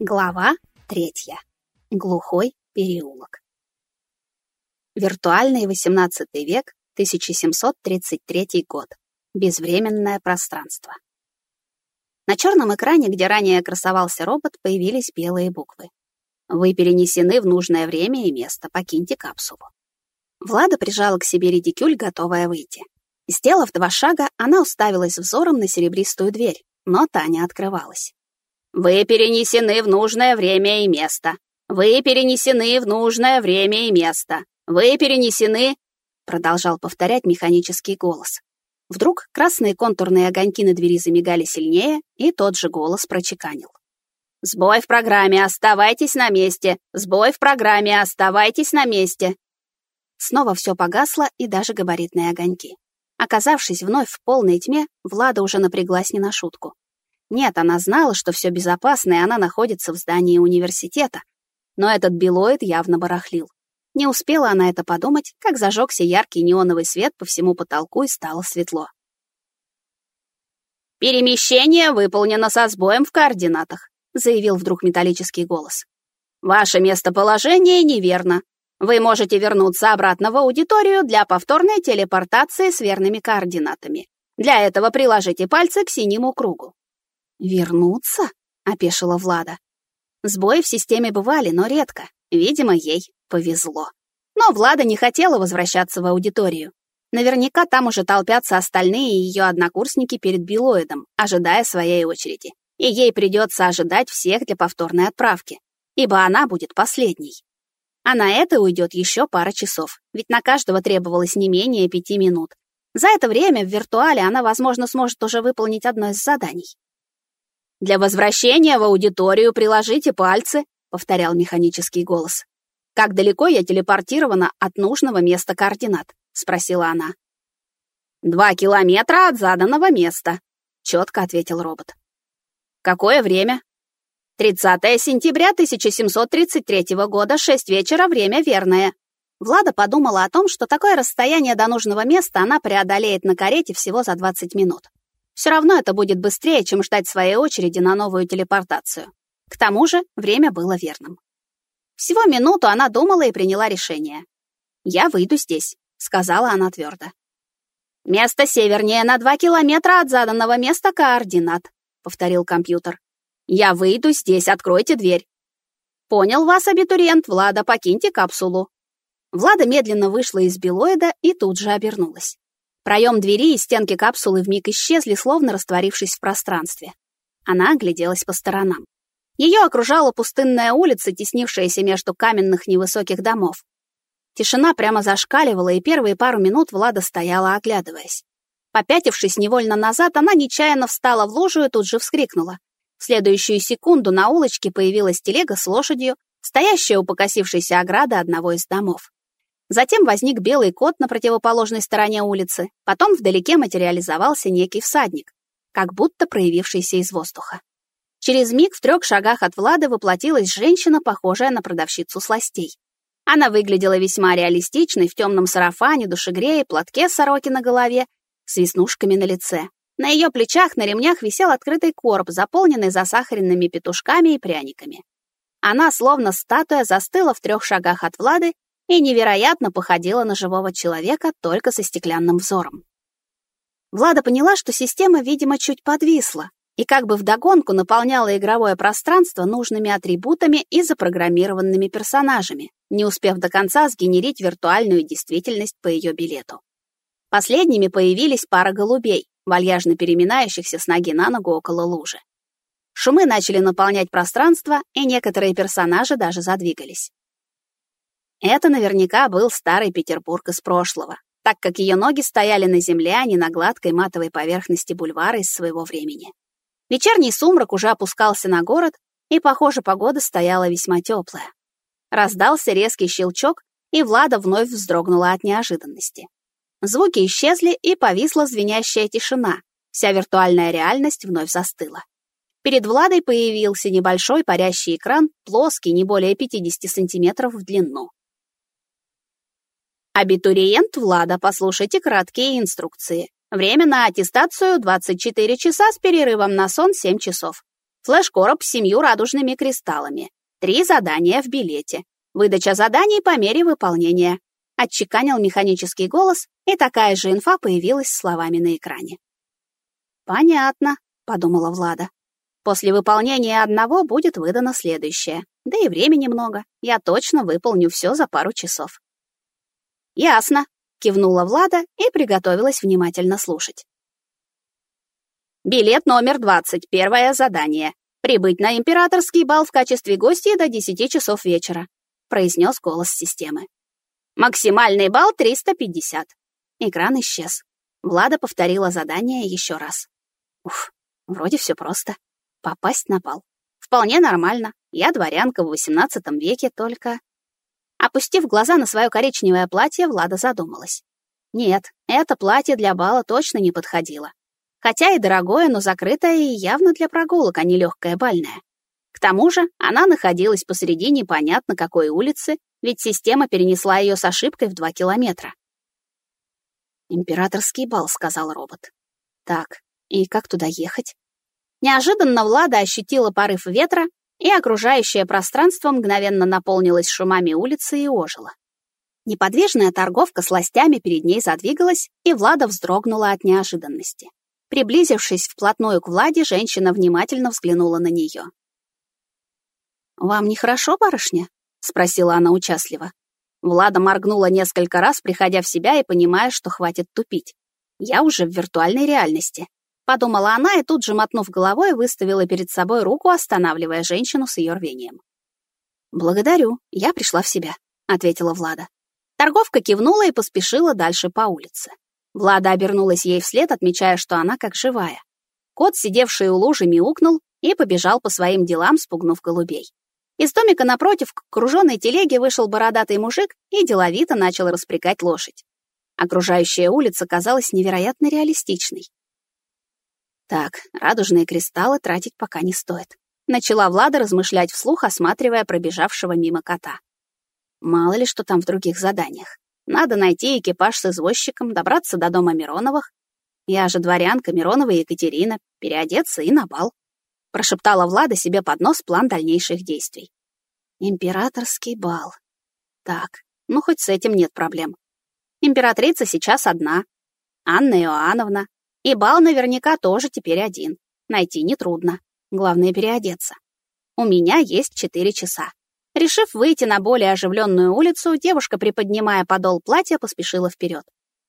Глава третья. Глухой переулок. Виртуальный XVIII век, 1733 год. Безвременное пространство. На черном экране, где ранее красовался робот, появились белые буквы. Вы перенесены в нужное время и место, покиньте капсулу. Влада прижала к себе редикюль, готовая выйти. Сделав два шага, она уставилась взором на серебристую дверь, но та не открывалась. Вы перенесены в нужное время и место. Вы перенесены в нужное время и место. Вы перенесены...» Продолжал повторять механический голос. Вдруг красные контурные огоньки на двери замигали сильнее, и тот же голос прочеканил. «Сбой в программе, оставайтесь на месте! Сбой в программе, оставайтесь на месте!» Снова все погасло, и даже габаритные огоньки. Оказавшись вновь в полной тьме, Влада уже напряглась не на шутку. Нет, она знала, что все безопасно, и она находится в здании университета. Но этот билоид явно барахлил. Не успела она это подумать, как зажегся яркий неоновый свет по всему потолку и стало светло. «Перемещение выполнено со сбоем в координатах», заявил вдруг металлический голос. «Ваше местоположение неверно. Вы можете вернуться обратно в аудиторию для повторной телепортации с верными координатами. Для этого приложите пальцы к синему кругу. «Вернуться?» — опешила Влада. Сбои в системе бывали, но редко. Видимо, ей повезло. Но Влада не хотела возвращаться в аудиторию. Наверняка там уже толпятся остальные ее однокурсники перед Билоидом, ожидая своей очереди. И ей придется ожидать всех для повторной отправки, ибо она будет последней. А на это уйдет еще пара часов, ведь на каждого требовалось не менее пяти минут. За это время в виртуале она, возможно, сможет уже выполнить одно из заданий. «Для возвращения в аудиторию приложите пальцы», — повторял механический голос. «Как далеко я телепортирована от нужного места координат?» — спросила она. «Два километра от заданного места», — четко ответил робот. «Какое время?» 30 сентября 1733 года, 6 вечера, время верное. Влада подумала о том, что такое расстояние до нужного места она преодолеет на карете всего за 20 минут. Все равно это будет быстрее, чем ждать своей очереди на новую телепортацию. К тому же время было верным. Всего минуту она думала и приняла решение. «Я выйду здесь», — сказала она твердо. «Место севернее на два километра от заданного места координат», — повторил компьютер. «Я выйду здесь, откройте дверь». «Понял вас, абитуриент, Влада, покиньте капсулу». Влада медленно вышла из билоида и тут же обернулась. Проем двери и стенки капсулы вмиг исчезли, словно растворившись в пространстве. Она огляделась по сторонам. Ее окружала пустынная улица, теснившаяся между каменных невысоких домов. Тишина прямо зашкаливала, и первые пару минут Влада стояла, оглядываясь. Попятившись невольно назад, она нечаянно встала в лужу и тут же вскрикнула. В следующую секунду на улочке появилась телега с лошадью, стоящая у покосившейся ограды одного из домов. Затем возник белый кот на противоположной стороне улицы, потом вдалеке материализовался некий всадник, как будто проявившийся из воздуха. Через миг в трех шагах от Влады воплотилась женщина, похожая на продавщицу сластей. Она выглядела весьма реалистичной в темном сарафане, душегрее, платке сороки на голове, с веснушками на лице. На ее плечах на ремнях висел открытый короб, заполненный засахаренными петушками и пряниками. Она, словно статуя, застыла в трех шагах от Влады и невероятно походила на живого человека только со стеклянным взором. Влада поняла, что система, видимо, чуть подвисла, и как бы вдогонку наполняла игровое пространство нужными атрибутами и запрограммированными персонажами, не успев до конца сгенерить виртуальную действительность по ее билету. Последними появились пара голубей, вальяжно переминающихся с ноги на ногу около лужи. Шумы начали наполнять пространство, и некоторые персонажи даже задвигались. Это наверняка был старый Петербург из прошлого, так как ее ноги стояли на земле, а не на гладкой матовой поверхности бульвара из своего времени. Вечерний сумрак уже опускался на город, и, похоже, погода стояла весьма теплая. Раздался резкий щелчок, и Влада вновь вздрогнула от неожиданности. Звуки исчезли, и повисла звенящая тишина. Вся виртуальная реальность вновь застыла. Перед Владой появился небольшой парящий экран, плоский, не более 50 сантиметров в длину. Абитуриент Влада, послушайте краткие инструкции. Время на аттестацию 24 часа с перерывом на сон 7 часов. Флеш-короб с семью радужными кристаллами. Три задания в билете. Выдача заданий по мере выполнения. Отчеканил механический голос, и такая же инфа появилась словами на экране. «Понятно», — подумала Влада. «После выполнения одного будет выдано следующее. Да и времени много. Я точно выполню все за пару часов». «Ясно», — кивнула Влада и приготовилась внимательно слушать. Билет номер 20, первое задание. Прибыть на императорский бал в качестве гостя до 10 часов вечера, произнес голос системы. Максимальный балл 350. Экран исчез. Влада повторила задание еще раз. Уф, вроде все просто. Попасть на бал. Вполне нормально. Я дворянка в XVIII веке, только... Опустив глаза на свое коричневое платье, Влада задумалась. Нет, это платье для бала точно не подходило. Хотя и дорогое, но закрытое и явно для прогулок, а не легкое бальное. К тому же она находилась посреди непонятно какой улицы, ведь система перенесла ее с ошибкой в два километра. «Императорский бал», — сказал робот. «Так, и как туда ехать?» Неожиданно Влада ощутила порыв ветра, и окружающее пространство мгновенно наполнилось шумами улицы и ожило. Неподвижная торговка с ластями перед ней задвигалась, и Влада вздрогнула от неожиданности. Приблизившись вплотную к Владе, женщина внимательно взглянула на нее. «Вам нехорошо, барышня?» — спросила она участливо. Влада моргнула несколько раз, приходя в себя и понимая, что хватит тупить. «Я уже в виртуальной реальности», — подумала она и тут же, мотнув головой, выставила перед собой руку, останавливая женщину с ее рвением. «Благодарю, я пришла в себя», — ответила Влада. Торговка кивнула и поспешила дальше по улице. Влада обернулась ей вслед, отмечая, что она как живая. Кот, сидевший у лужи, мяукнул и побежал по своим делам, спугнув голубей. Из домика напротив к круженной телеге вышел бородатый мужик и деловито начал распрягать лошадь. Окружающая улица казалась невероятно реалистичной. Так, радужные кристаллы тратить пока не стоит. Начала Влада размышлять вслух, осматривая пробежавшего мимо кота. Мало ли, что там в других заданиях. Надо найти экипаж с извозчиком, добраться до дома Мироновых. Я же дворянка Миронова Екатерина, переодеться и на бал прошептала Влада себе под нос план дальнейших действий. Императорский бал. Так, ну хоть с этим нет проблем. Императрица сейчас одна, Анна Иоанновна, и бал наверняка тоже теперь один. Найти нетрудно. Главное переодеться. У меня есть четыре часа. Решив выйти на более оживленную улицу, девушка, приподнимая подол платья, поспешила вперед.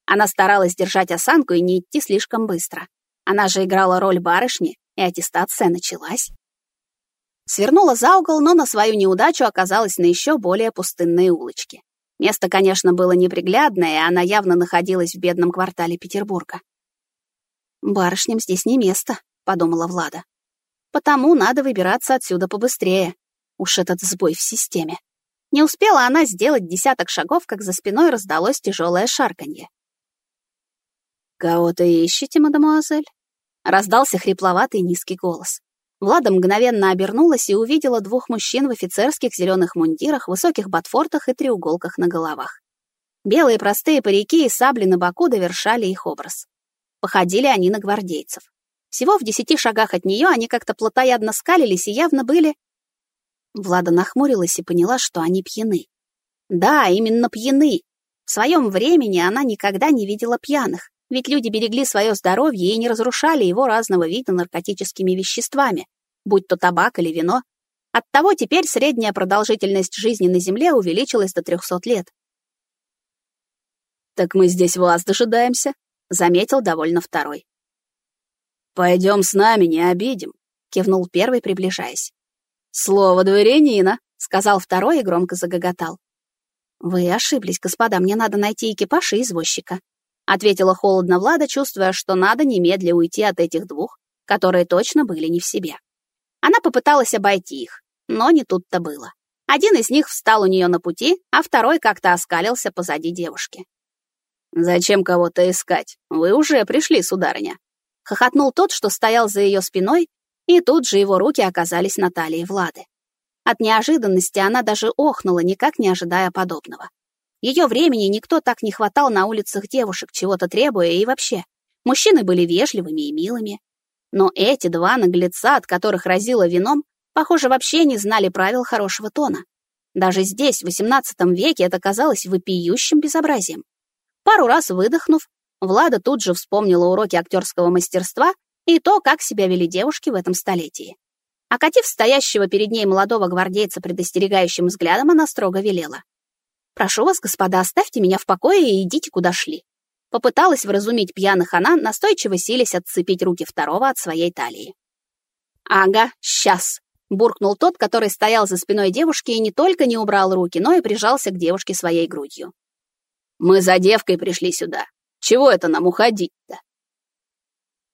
Она старалась держать осанку и не идти слишком быстро. Она же играла роль барышни, и аттестация началась. Свернула за угол, но на свою неудачу оказалась на еще более пустынной улочке. Место, конечно, было неприглядное, и она явно находилась в бедном квартале Петербурга. «Барышням здесь не место», — подумала Влада. «Потому надо выбираться отсюда побыстрее. Уж этот сбой в системе». Не успела она сделать десяток шагов, как за спиной раздалось тяжелое шарканье. «Кого-то ищете, мадемуазель?» Раздался хрипловатый низкий голос. Влада мгновенно обернулась и увидела двух мужчин в офицерских зеленых мундирах, высоких ботфортах и треуголках на головах. Белые простые парики и сабли на боку довершали их образ. Походили они на гвардейцев. Всего в десяти шагах от нее они как-то плотоядно скалились и явно были... Влада нахмурилась и поняла, что они пьяны. Да, именно пьяны. В своем времени она никогда не видела пьяных. Ведь люди берегли свое здоровье и не разрушали его разного вида наркотическими веществами, будь то табак или вино. Оттого теперь средняя продолжительность жизни на Земле увеличилась до 300 лет. «Так мы здесь вас дожидаемся», — заметил довольно второй. «Пойдем с нами, не обидим», — кивнул первый, приближаясь. «Слово дворянина», — сказал второй и громко загоготал. «Вы ошиблись, господа, мне надо найти экипаж и извозчика», — ответила холодно Влада, чувствуя, что надо немедля уйти от этих двух, которые точно были не в себе. Она попыталась обойти их, но не тут-то было. Один из них встал у нее на пути, а второй как-то оскалился позади девушки. «Зачем кого-то искать? Вы уже пришли, сударыня!» Хохотнул тот, что стоял за ее спиной, и тут же его руки оказались на талии Влады. От неожиданности она даже охнула, никак не ожидая подобного. Ее времени никто так не хватал на улицах девушек, чего-то требуя и вообще. Мужчины были вежливыми и милыми. Но эти два наглеца, от которых разило вином, похоже, вообще не знали правил хорошего тона. Даже здесь, в XVIII веке, это казалось вопиющим безобразием. Пару раз выдохнув, Влада тут же вспомнила уроки актерского мастерства и то, как себя вели девушки в этом столетии. Окатив стоящего перед ней молодого гвардейца предостерегающим взглядом, она строго велела. «Прошу вас, господа, оставьте меня в покое и идите, куда шли». Попыталась вразумить пьяных она, настойчиво силясь отцепить руки второго от своей талии. «Ага, сейчас», — буркнул тот, который стоял за спиной девушки и не только не убрал руки, но и прижался к девушке своей грудью. «Мы за девкой пришли сюда. Чего это нам уходить-то?»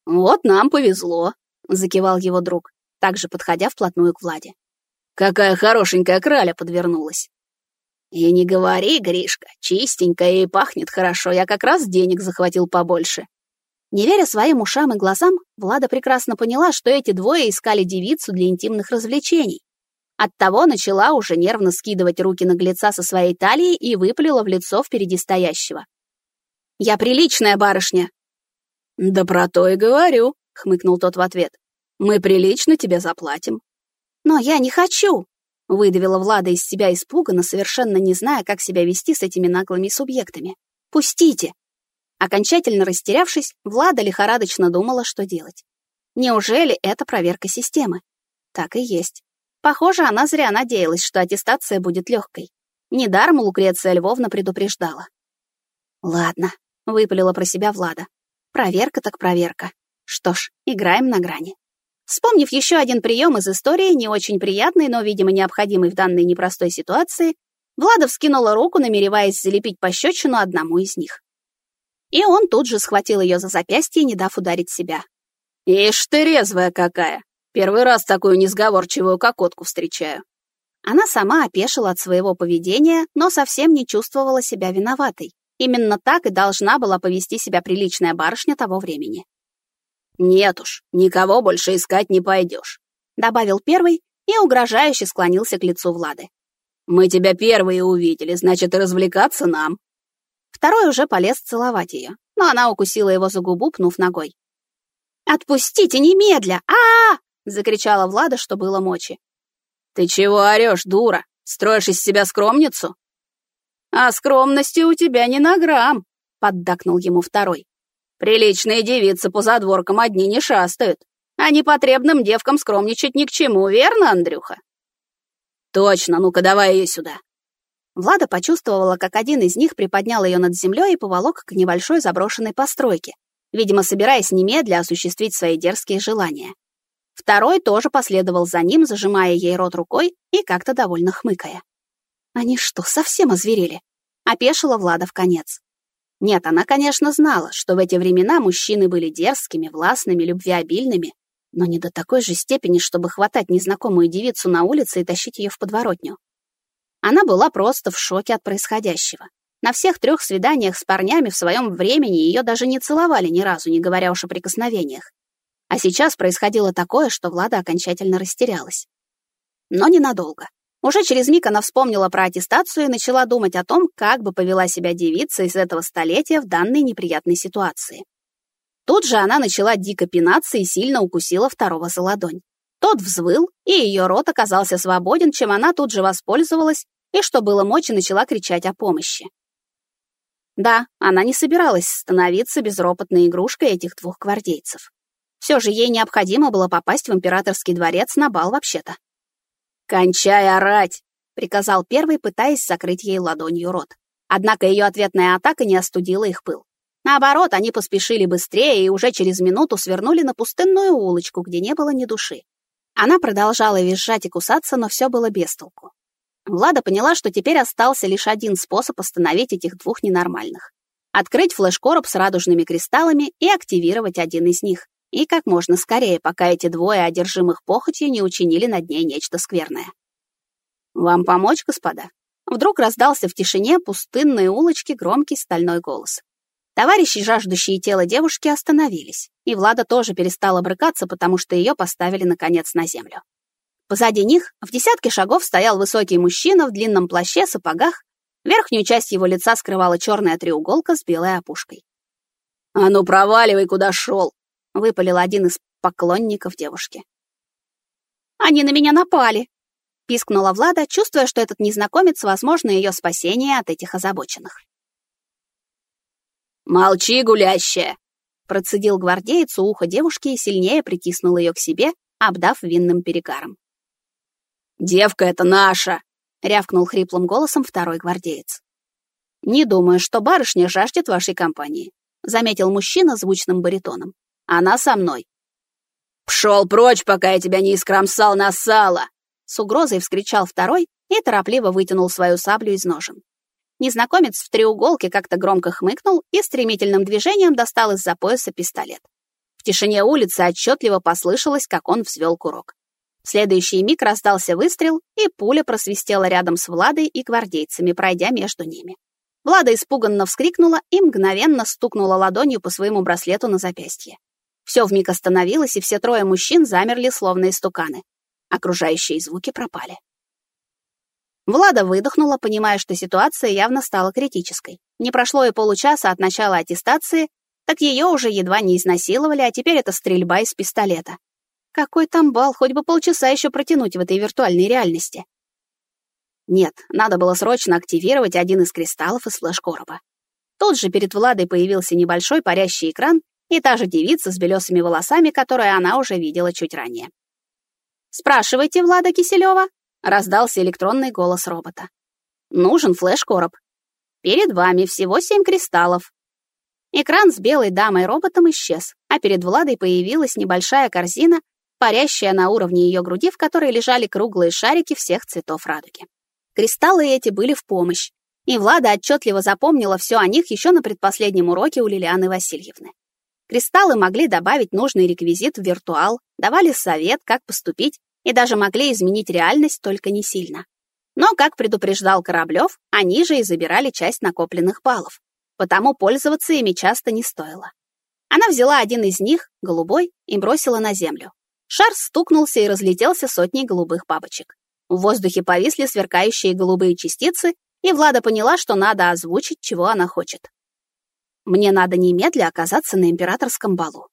«Вот нам повезло», — закивал его друг, также подходя вплотную к Владе. «Какая хорошенькая краля подвернулась!» «И не говори, Гришка, чистенькая и пахнет хорошо, я как раз денег захватил побольше». Не веря своим ушам и глазам, Влада прекрасно поняла, что эти двое искали девицу для интимных развлечений. Оттого начала уже нервно скидывать руки наглеца со своей талии и выпалила в лицо впереди стоящего. «Я приличная барышня!» «Да про то и говорю», — хмыкнул тот в ответ. «Мы прилично тебе заплатим». «Но я не хочу», — выдавила Влада из себя испуганно, совершенно не зная, как себя вести с этими наглыми субъектами. «Пустите!» Окончательно растерявшись, Влада лихорадочно думала, что делать. Неужели это проверка системы? Так и есть. Похоже, она зря надеялась, что аттестация будет легкой. Недаром Лукреция Львовна предупреждала. «Ладно», — выпалила про себя Влада. «Проверка так проверка. Что ж, играем на грани». Вспомнив еще один прием из истории, не очень приятный, но, видимо, необходимый в данной непростой ситуации, Влада вскинула руку, намереваясь залепить пощечину одному из них. И он тут же схватил ее за запястье, не дав ударить себя. «Ишь ты резвая какая! Первый раз такую несговорчивую кокотку встречаю». Она сама опешила от своего поведения, но совсем не чувствовала себя виноватой. Именно так и должна была повести себя приличная барышня того времени. «Нет уж, никого больше искать не пойдешь», — добавил первый и угрожающе склонился к лицу Влады. «Мы тебя первые увидели, значит, развлекаться нам». Второй уже полез целовать ее, но она укусила его за губу, пнув ногой. «Отпустите немедля! а а, -а закричала Влада, что было мочи. «Ты чего орешь, дура? Строишь из себя скромницу?» «А скромности у тебя не на грамм», — поддакнул ему второй. «Приличные девицы по задворкам одни не шастают, а непотребным девкам скромничать ни к чему, верно, Андрюха?» «Точно, ну-ка давай ее сюда». Влада почувствовала, как один из них приподнял ее над землей и поволок к небольшой заброшенной постройке, видимо, собираясь немедля осуществить свои дерзкие желания. Второй тоже последовал за ним, зажимая ей рот рукой и как-то довольно хмыкая. Они что, совсем озверели? Опешила Влада в конец. Нет, она, конечно, знала, что в эти времена мужчины были дерзкими, властными, любвеобильными, но не до такой же степени, чтобы хватать незнакомую девицу на улице и тащить ее в подворотню. Она была просто в шоке от происходящего. На всех трех свиданиях с парнями в своем времени ее даже не целовали ни разу, не говоря уж о прикосновениях. А сейчас происходило такое, что Влада окончательно растерялась. Но ненадолго. Уже через миг она вспомнила про аттестацию и начала думать о том, как бы повела себя девица из этого столетия в данной неприятной ситуации. Тут же она начала дико пинаться и сильно укусила второго за ладонь. Тот взвыл, и ее рот оказался свободен, чем она тут же воспользовалась и, что было мочи, начала кричать о помощи. Да, она не собиралась становиться безропотной игрушкой этих двух гвардейцев. Все же ей необходимо было попасть в императорский дворец на бал вообще-то. «Кончай орать!» — приказал первый, пытаясь закрыть ей ладонью рот. Однако ее ответная атака не остудила их пыл. Наоборот, они поспешили быстрее и уже через минуту свернули на пустынную улочку, где не было ни души. Она продолжала визжать и кусаться, но все было без толку. Влада поняла, что теперь остался лишь один способ остановить этих двух ненормальных. Открыть флеш-короб с радужными кристаллами и активировать один из них. И как можно скорее, пока эти двое одержимых похотью не учинили над ней нечто скверное. «Вам помочь, господа?» Вдруг раздался в тишине пустынной улочки громкий стальной голос. Товарищи, жаждущие тела девушки, остановились, и Влада тоже перестала брыкаться, потому что ее поставили, наконец, на землю. Позади них в десятке шагов стоял высокий мужчина в длинном плаще, сапогах. Верхнюю часть его лица скрывала черная треуголка с белой опушкой. «А ну проваливай, куда шел!» — выпалил один из поклонников девушки. «Они на меня напали!» — пискнула Влада, чувствуя, что этот незнакомец, возможно, ее спасение от этих озабоченных. «Молчи, гулящая!» — процедил гвардеец у уха девушки и сильнее притиснул ее к себе, обдав винным перегаром. «Девка это наша!» — рявкнул хриплым голосом второй гвардеец. «Не думаю, что барышня жаждет вашей компании», — заметил мужчина звучным баритоном. «Она со мной». «Пшел прочь, пока я тебя не искромсал на сало!» С угрозой вскричал второй и торопливо вытянул свою саблю из ножен. Незнакомец в треуголке как-то громко хмыкнул и стремительным движением достал из-за пояса пистолет. В тишине улицы отчетливо послышалось, как он взвел курок. В следующий миг раздался выстрел, и пуля просвистела рядом с Владой и гвардейцами, пройдя между ними. Влада испуганно вскрикнула и мгновенно стукнула ладонью по своему браслету на запястье. Все вмиг остановилось, и все трое мужчин замерли, словно истуканы. Окружающие звуки пропали. Влада выдохнула, понимая, что ситуация явно стала критической. Не прошло и получаса от начала аттестации, так ее уже едва не изнасиловали, а теперь это стрельба из пистолета. Какой там бал, хоть бы полчаса еще протянуть в этой виртуальной реальности. Нет, надо было срочно активировать один из кристаллов из флеш-короба. Тут же перед Владой появился небольшой парящий экран и та же девица с белесыми волосами, которую она уже видела чуть ранее. «Спрашивайте, Влада Киселева», — раздался электронный голос робота. «Нужен флеш-короб. Перед вами всего семь кристаллов». Экран с белой дамой-роботом исчез, а перед Владой появилась небольшая корзина, парящая на уровне ее груди, в которой лежали круглые шарики всех цветов радуги. Кристаллы эти были в помощь, и Влада отчетливо запомнила все о них еще на предпоследнем уроке у Лилианы Васильевны. Кристаллы могли добавить нужный реквизит в виртуал, давали совет, как поступить, и даже могли изменить реальность, только не сильно. Но, как предупреждал Кораблев, они же и забирали часть накопленных баллов, потому пользоваться ими часто не стоило. Она взяла один из них, голубой, и бросила на землю. Шар стукнулся и разлетелся сотней голубых бабочек. В воздухе повисли сверкающие голубые частицы, и Влада поняла, что надо озвучить, чего она хочет. «Мне надо немедля оказаться на императорском балу».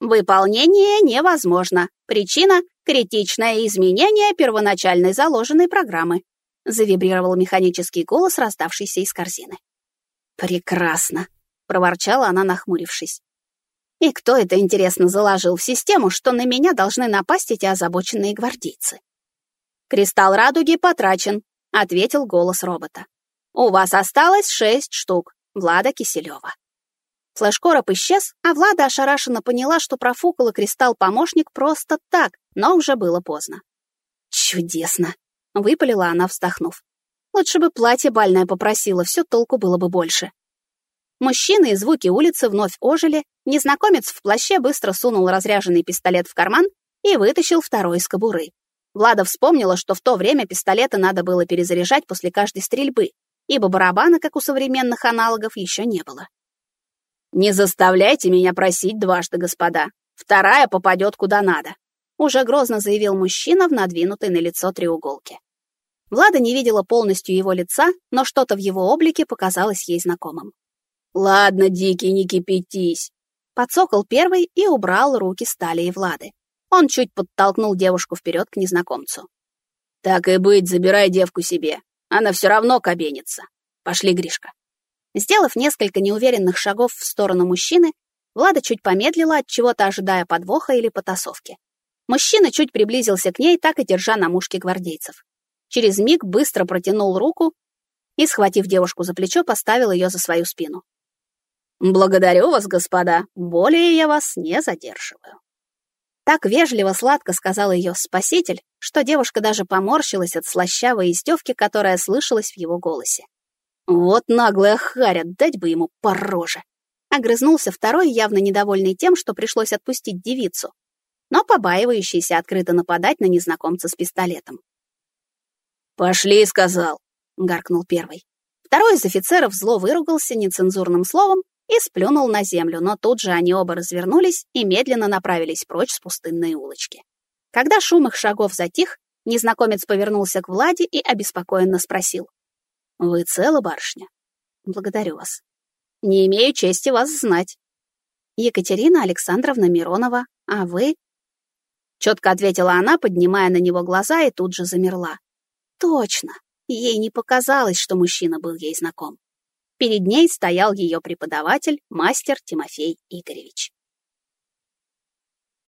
«Выполнение невозможно. Причина — критичное изменение первоначальной заложенной программы», завибрировал механический голос, раздавшийся из корзины. «Прекрасно», — проворчала она, нахмурившись. «И кто это, интересно, заложил в систему, что на меня должны напасть эти озабоченные гвардейцы?» «Кристалл радуги потрачен», — ответил голос робота. «У вас осталось шесть штук. Влада Киселева». Флешкороб исчез, а Влада ошарашенно поняла, что профукала кристалл-помощник просто так, но уже было поздно. «Чудесно!» — выпалила она, вздохнув. «Лучше бы платье бальное попросила, все толку было бы больше». Мужчины и звуки улицы вновь ожили, незнакомец в плаще быстро сунул разряженный пистолет в карман и вытащил второй из кобуры. Влада вспомнила, что в то время пистолеты надо было перезаряжать после каждой стрельбы, ибо барабана, как у современных аналогов, еще не было. «Не заставляйте меня просить дважды, господа. Вторая попадет куда надо», уже грозно заявил мужчина в надвинутой на лицо треуголке. Влада не видела полностью его лица, но что-то в его облике показалось ей знакомым. «Ладно, Дикий, не кипятись!» Подсокол первый и убрал руки с талии Влады. Он чуть подтолкнул девушку вперед к незнакомцу. «Так и быть, забирай девку себе. Она все равно кабенится. Пошли, Гришка». Сделав несколько неуверенных шагов в сторону мужчины, Влада чуть помедлила, от чего-то ожидая подвоха или потасовки. Мужчина чуть приблизился к ней, так и держа на мушке гвардейцев. Через миг быстро протянул руку и, схватив девушку за плечо, поставил ее за свою спину. «Благодарю вас, господа. Более я вас не задерживаю». Так вежливо сладко сказал ее спаситель, что девушка даже поморщилась от слащавой издевки, которая слышалась в его голосе. Вот наглая харя, дать бы ему по роже. Огрызнулся второй, явно недовольный тем, что пришлось отпустить девицу, но побаивающийся открыто нападать на незнакомца с пистолетом. «Пошли», — сказал, — гаркнул первый. Второй из офицеров зло выругался нецензурным словом и сплюнул на землю, но тут же они оба развернулись и медленно направились прочь с пустынной улочки. Когда шум их шагов затих, незнакомец повернулся к Владе и обеспокоенно спросил. «Вы целы, барышня?» «Благодарю вас. Не имею чести вас знать». Екатерина Александровна Миронова, А вы? Четко ответила она, поднимая на него глаза, и тут же замерла. Точно. Ей не показалось, что мужчина был ей знаком. Перед ней стоял ее преподаватель, мастер Тимофей Игоревич.